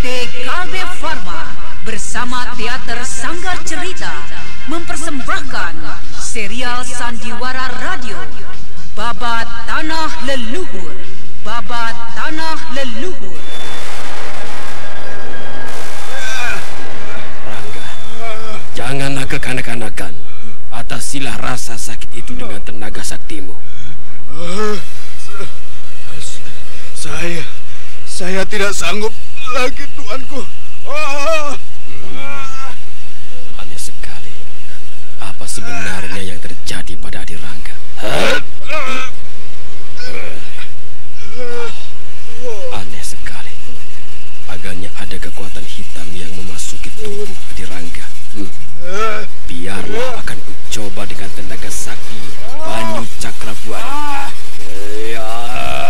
TKB Pharma bersama Teater Sanggar Cerita mempersembahkan serial Sandiwara Radio Babat Tanah Leluhur Babat Tanah Leluhur Rangga, janganlah kekanak-kanakan. Atasilah rasa sakit itu dengan tenaga saktimu. Saya, saya tidak sanggup lagi tuanku. Ah! Aneh sekali. Apa sebenarnya yang terjadi pada Adi Rangga? Aneh sekali. Agaknya ada kekuatan hitam yang memasuki tubuh Adi Rangga. Hmm. Biarlah akan kucoba dengan tenaga sakti Banyu Cakrabuana. Ya.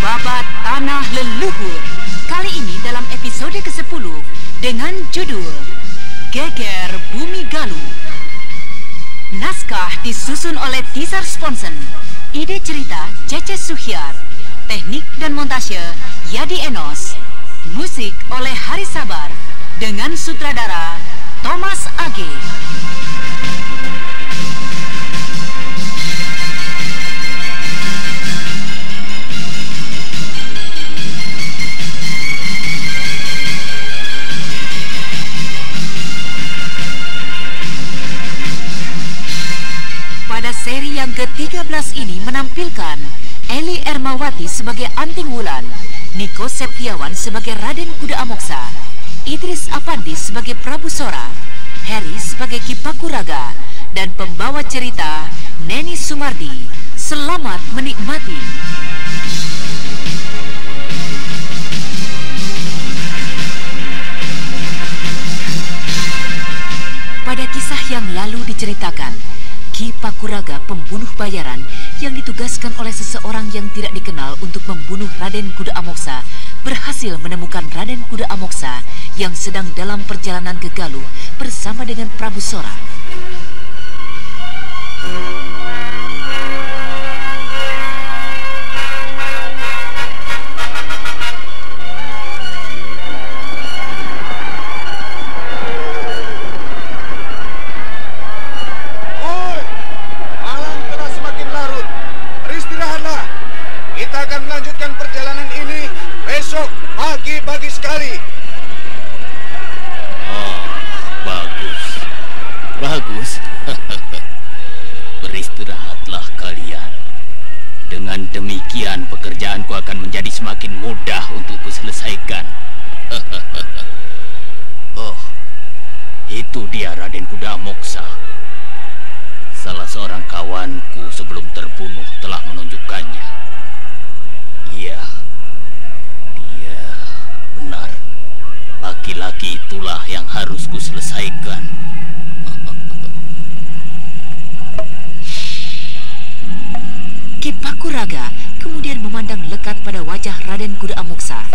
Babat Tanah Leluhur. Kali ini dalam episode ke-10 Dengan judul Geger Bumi Galuh. Naskah disusun oleh Tizar Sponsen. Ide cerita Cece Suhyar. Teknik dan montase Yadi Enos. Musik oleh Hari Sabar Dengan sutradara Thomas Age menampilkan Eli Ermawati sebagai Anting Wulan, Niko Septiawan sebagai Raden Kuda Amoksa, Idris Apandi sebagai Prabu Sora, Harry sebagai Kipakuraga, dan pembawa cerita Neni Sumardi. Selamat menikmati. Pada kisah yang lalu diceritakan, Ki Pakuraga pembunuh bayaran yang ditugaskan oleh seseorang yang tidak dikenal untuk membunuh Raden Kuda Amoksa berhasil menemukan Raden Kuda Amoksa yang sedang dalam perjalanan ke Galuh bersama dengan Prabu Sora. Dengan demikian pekerjaanku akan menjadi semakin mudah untuk kuselesaikan. oh, itu dia Raden Kuda Moksa. Salah seorang kawanku sebelum terbunuh telah menunjukkannya. Iya, dia benar. Laki-laki itulah yang harus kuselesaikan. Ki Pakuraga kemudian memandang lekat pada wajah Raden Kuda Amoksa.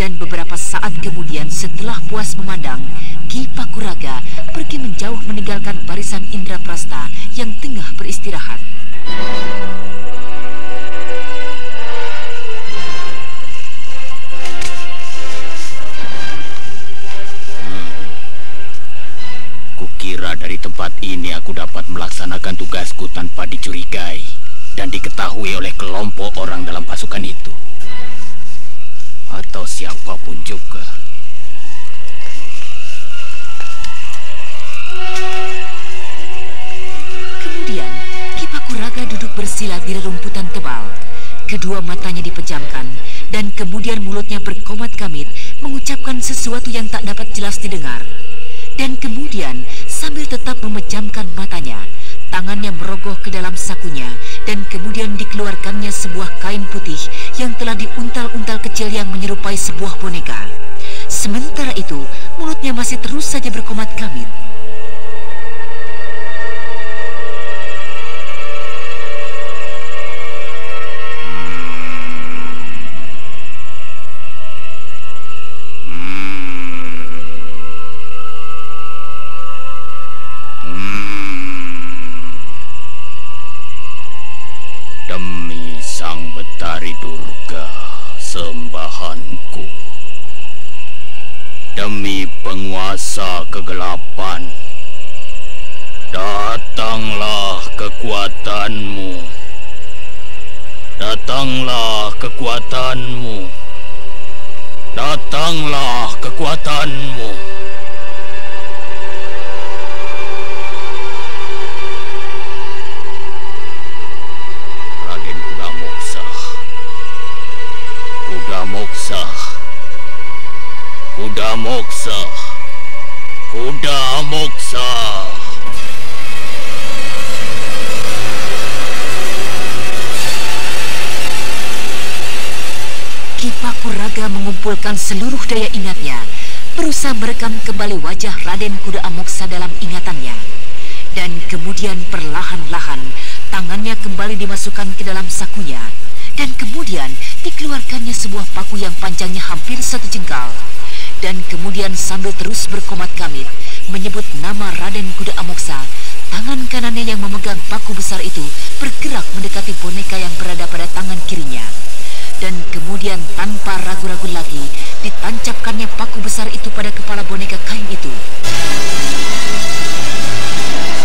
Dan beberapa saat kemudian setelah puas memandang, Ki Pakuraga pergi menjauh meninggalkan barisan Indraprasta yang tengah beristirahat. Kukira dari tempat ini aku dapat melaksanakan tugasku tanpa dicurigai dan diketahui oleh kelompok orang dalam pasukan itu. Atau siapa pun juga. Kemudian, Ki Pakuraga duduk bersila di rerumputan tebal. Kedua matanya dipejamkan dan kemudian mulutnya berkomat kamit mengucapkan sesuatu yang tak dapat jelas didengar. Dan kemudian sambil tetap memejamkan matanya, tangannya merogoh ke dalam sakunya dan kemudian dikeluarkannya sebuah kain putih yang telah diuntal-untal kecil yang menyerupai sebuah boneka. Sementara itu, mulutnya masih terus saja berkomat kamit. Demi penguasa kegelapan Datanglah kekuatanmu. Datanglah kekuatanmu. Datanglah kekuatanmu. Moksa. Kuda moksa kuda moksa Kipakuraga mengumpulkan seluruh daya ingatnya, berusaha merekam kembali wajah Raden Kuda Amoksa dalam ingatannya. Dan kemudian perlahan-lahan, tangannya kembali dimasukkan ke dalam sakunya, dan kemudian dikeluarkannya sebuah paku yang panjangnya hampir satu jengkal. Dan kemudian sambil terus berkomat kamit, menyebut nama Raden Kuda Amoksa, tangan kanannya yang memegang paku besar itu bergerak mendekati boneka yang berada pada tangan kirinya. Dan kemudian tanpa ragu-ragu lagi, ditancapkannya paku besar itu pada kepala boneka kain itu.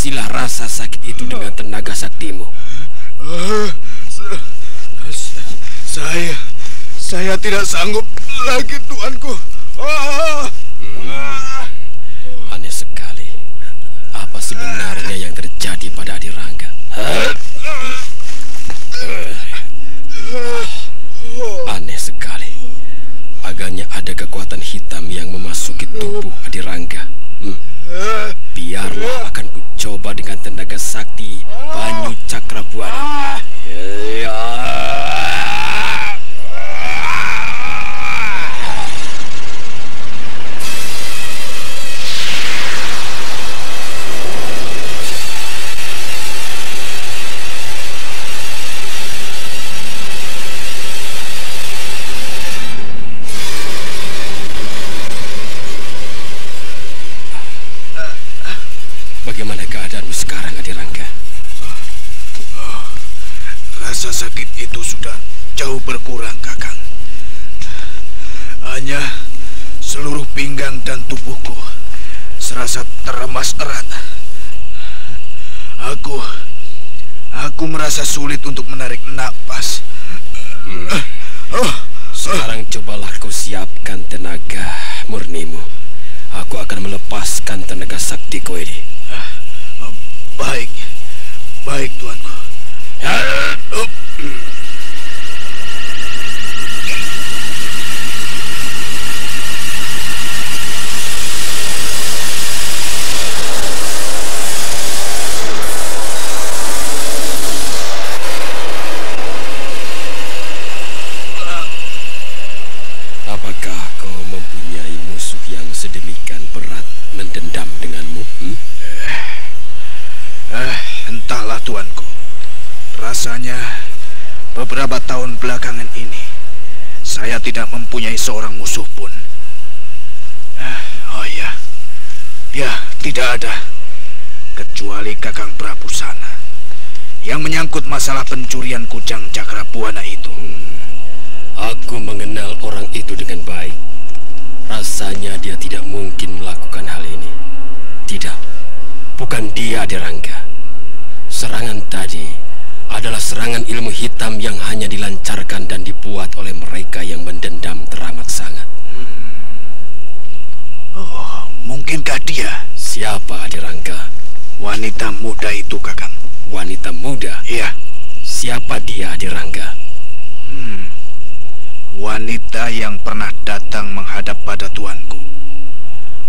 Atasilah rasa sakit itu dengan tenaga saktimu. Saya, saya tidak sanggup lagi, tuanku. Aneh sekali. Apa sebenarnya yang terjadi pada Adi Rangga? Aneh sekali. Agaknya ada kekuatan hitam yang memasuki tubuh Adi Rangga. Hmm. Biarlah akan dengan tenaga sakti Banyu Cakrabuana. Ya. Bagaimana keadaanmu sekarang, Adirangga? Oh, rasa sakit itu sudah jauh berkurang, Kakang. Hanya seluruh pinggang dan tubuhku serasa teremas erat. Aku aku merasa sulit untuk menarik napas. Hmm. Oh, sekarang cobalah kau siapkan tenaga murnimu. Aku akan melepaskan tenaga sakti kau ini. Baik, baik tuanku. Apakah kau mempunyai musuh yang sedemikian berat mendendam denganmu? Hmm? Eh, entahlah tuanku. Rasanya beberapa tahun belakangan ini saya tidak mempunyai seorang musuh pun. Eh, oh ya, ya tidak ada kecuali Kakang Prabu sana yang menyangkut masalah pencurian kujang Cakrabuana itu. Aku mengenal orang itu dengan baik. Rasanya dia tidak mungkin melakukan hal ini. Tidak, bukan dia Adirangga. Serangan tadi adalah serangan ilmu hitam yang hanya dilancarkan dan dibuat oleh mereka yang mendendam teramat sangat. Oh, mungkinkah dia Siapa Adirangga? wanita muda itu, Kakang? Wanita muda? Iya, Siapa dia Adirangga? wanita yang pernah datang menghadap pada tuanku.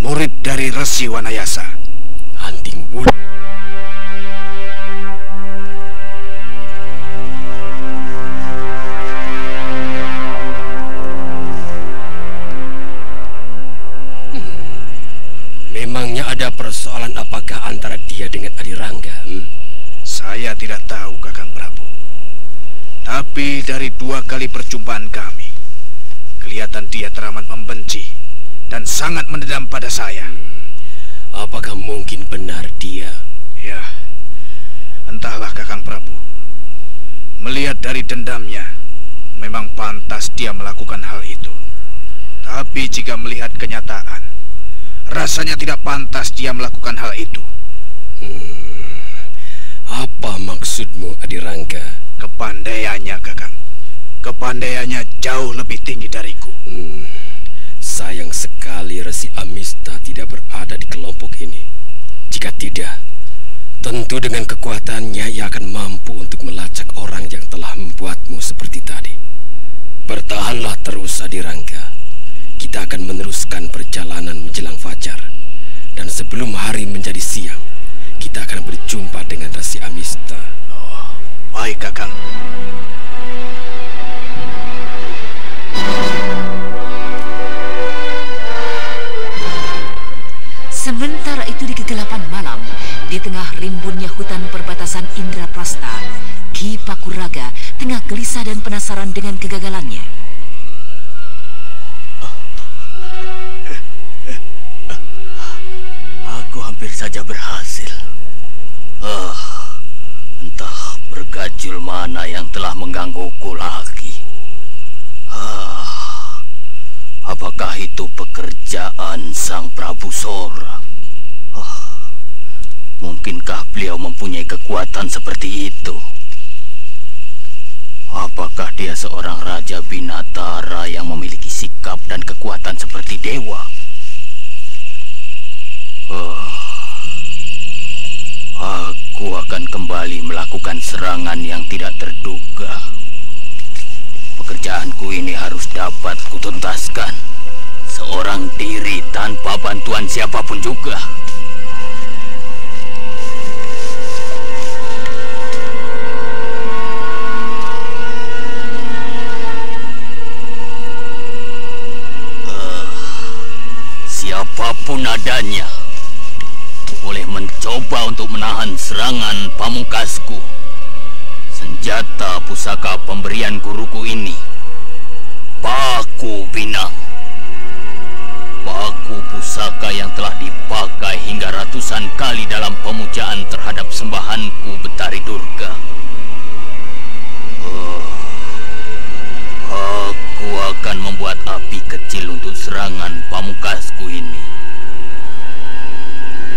Murid dari Resi Wanayasa. Anting bulu. Antara dia dengan Adirangga? Hmm? Saya tidak tahu, Kakang Prabu. Tapi dari dua kali perjumpaan kami, kelihatan dia teramat membenci dan sangat mendendam pada saya. Apakah mungkin benar dia? Ya, entahlah Kakang Prabu. Melihat dari dendamnya, memang pantas dia melakukan hal itu. Tapi jika melihat kenyataan, rasanya tidak pantas dia melakukan hal itu. Apa maksudmu Adirangga? Kepandaiannya, Kakang. Kepandaiannya jauh lebih tinggi dariku. Hmm, sayang sekali Resi Amista tidak berada di kelompok ini. Jika tidak, tentu dengan kekuatannya ia akan mampu untuk melacak orang yang telah membuatmu seperti tadi. Bertahanlah terus Adirangga. Kita akan meneruskan perjalanan menjelang fajar. Dan sebelum hari menjadi siang, kita akan berjumpa dengan Resi Amista. Baik, Kakang. Sementara itu di kegelapan malam, di tengah rimbunnya hutan perbatasan Indraprasta, Ki Pakuraga tengah gelisah dan penasaran dengan kegagalannya. Aku hampir saja berhasil. Ah, entah bergajul mana yang telah menggangguku lagi. Ah, apakah itu pekerjaan Sang Prabu Sora? Ah, mungkinkah beliau mempunyai kekuatan seperti itu? Apakah dia seorang raja binatara yang memiliki sikap dan kekuatan seperti dewa? Oh, aku akan kembali melakukan serangan yang tidak terduga. Pekerjaanku ini harus dapat kutuntaskan. Seorang diri tanpa bantuan siapa pun juga. Siapa pun adanya boleh mencoba untuk menahan serangan pamungkasku. Senjata pusaka pemberian guruku ini, Paku Binang. Paku pusaka yang telah dipakai hingga ratusan kali dalam pemujaan terhadap sembahanku Betari Durga. Oh, aku akan membuat api kecil untuk serangan pamungkasku ini.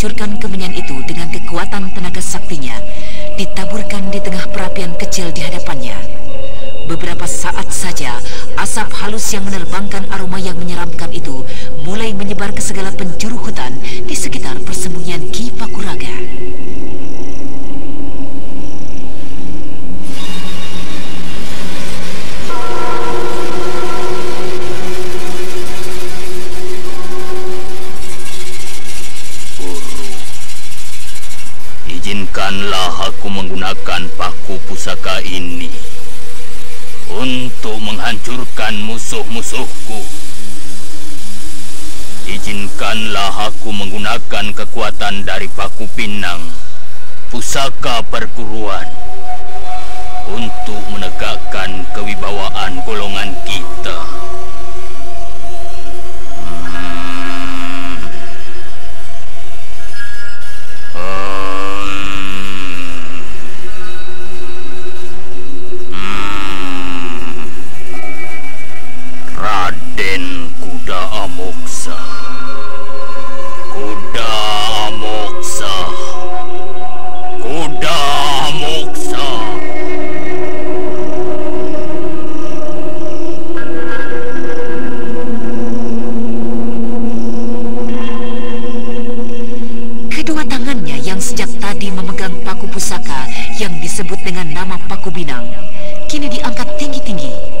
menghancurkan kemenyan itu dengan kekuatan tenaga saktinya, ditaburkan di tengah perapian kecil di hadapannya. Beberapa saat saja, asap halus yang menerbangkan aroma yang menyeramkan itu mulai menyebar ke segala penjuru hutan di sekitar persembunyian Ki Pakuraga. Izinkanlah aku menggunakan paku pusaka ini untuk menghancurkan musuh-musuhku. Izinkanlah aku menggunakan kekuatan dari Paku Pinang, pusaka perguruan, untuk menegakkan kewibawaan golongan kita. kuda amoksa. Kuda amoksa. Kuda amoksa. Kedua tangannya yang sejak tadi memegang paku pusaka yang disebut dengan nama paku binang, kini diangkat tinggi-tinggi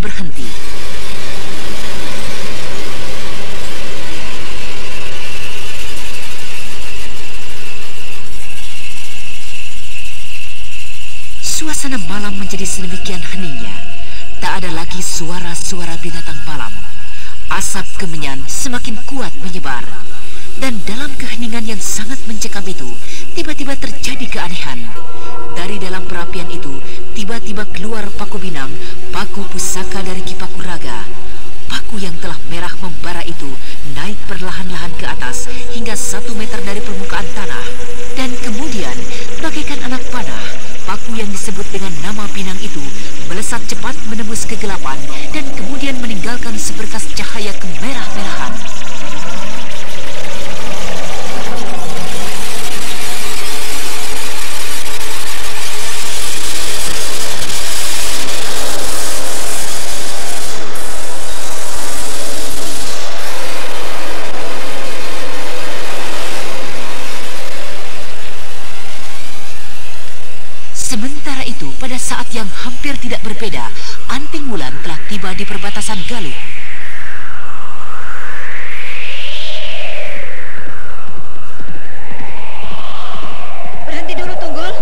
berhenti. Suasana malam menjadi sedemikian heningnya. Tak ada lagi suara-suara binatang malam. Asap kemenyan semakin kuat menyebar. Dan dalam keheningan yang sangat mencekam itu, tiba-tiba terjadi keanehan. Dari dalam perapian itu, Tiba-tiba keluar paku binang, paku pusaka dari Kipaku Raga. Paku yang telah merah membara itu naik perlahan-lahan ke atas hingga satu meter dari permukaan tanah. Dan kemudian, bagaikan anak panah, paku yang disebut dengan nama pinang itu melesat cepat menembus kegelapan dan kemudian meninggalkan seberkas cahaya kemerah-merahan. Yang hampir tidak berbeda, Anting Wulan telah tiba di perbatasan Galuh. Berhenti dulu, Tunggul.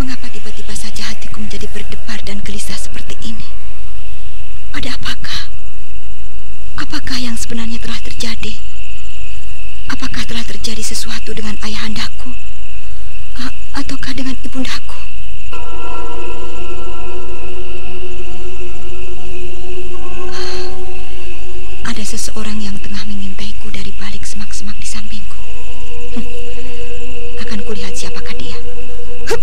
Mengapa tiba-tiba saja hatiku menjadi berdebar dan gelisah seperti ini? Ada apakah? Apakah yang sebenarnya telah terjadi? Apakah telah terjadi sesuatu dengan ayahandaku? Ataukah dengan ibundaku? Ada seseorang yang tengah mengintaiku dari balik semak-semak di sampingku. Hm. Akan kulihat siapakah dia. Hup.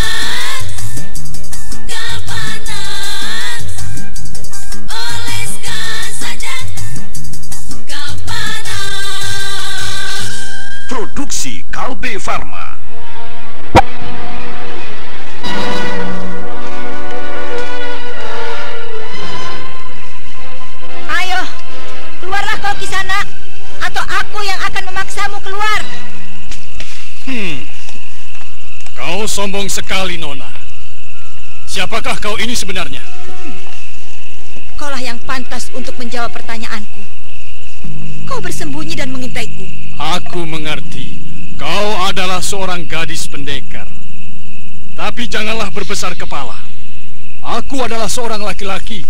Kalpanax. AB Pharma. Ayo, keluarlah kau di sana, atau aku yang akan memaksamu keluar. Hmm. Kau sombong sekali, Nona. Siapakah kau ini sebenarnya? Kaulah yang pantas untuk menjawab pertanyaanku. Kau bersembunyi dan mengintaiku. Aku mengerti. Kau adalah seorang gadis pendekar. Tapi janganlah berbesar kepala. Aku adalah seorang laki-laki.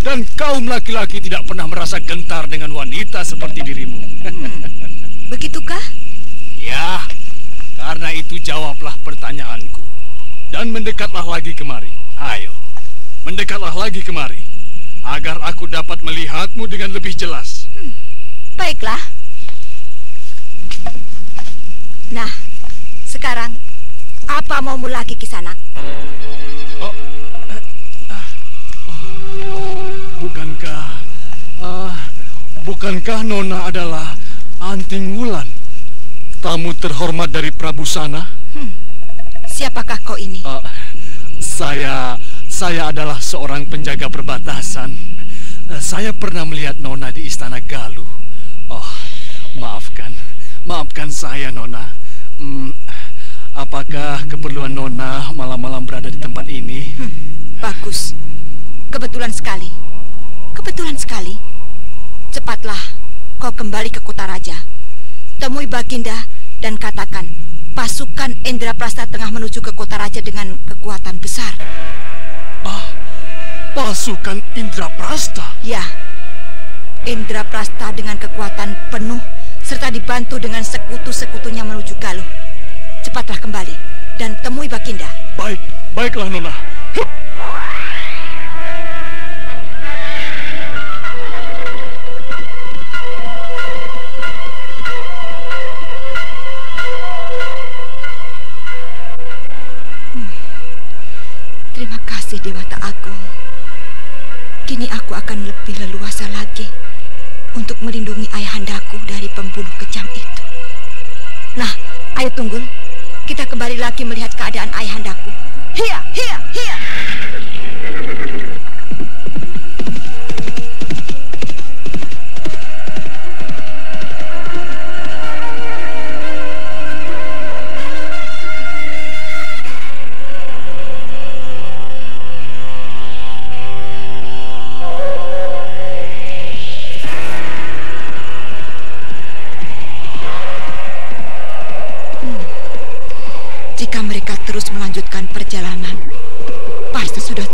Dan kaum laki-laki tidak pernah merasa gentar dengan wanita seperti dirimu. Begitukah? ya, karena itu jawablah pertanyaanku. Dan mendekatlah lagi kemari. Ayo, mendekatlah lagi kemari. Agar aku dapat melihatmu dengan lebih jelas. Baiklah. Nah, sekarang apa maumu lagi Kisanak? Bukankah... ah, bukankah Nona adalah Anting Wulan? Tamu terhormat dari Prabu Sana? Siapakah kau ini? Ah, saya... Saya adalah seorang penjaga perbatasan. Eh, Saya pernah melihat Nona di Istana Galuh. Oh, maafkan. Maafkan saya, Nona. Hmm, apakah keperluan Nona malam-malam berada di tempat ini? Bagus. Kebetulan sekali. Kebetulan sekali. Cepatlah kau kembali ke kota raja. Temui Baginda dan katakan pasukan Indraprasta tengah menuju ke kota raja dengan kekuatan besar. Ah, pasukan Indraprasta. Ya, Indraprasta dengan kekuatan penuh serta dibantu dengan sekutu-sekutunya menuju Galuh. Cepatlah kembali dan temui Baginda. Baik, baiklah Nona. Hup. Terima kasih Dewata Agung. Kini aku akan lebih leluasa lagi untuk melindungi ayahandaku dari pembunuh kejam itu. Nah, ayo Tunggul. Kita kembali lagi melihat keadaan ayahandaku. Hia, hia, hia. Terus melanjutkan perjalanan, pasti sudah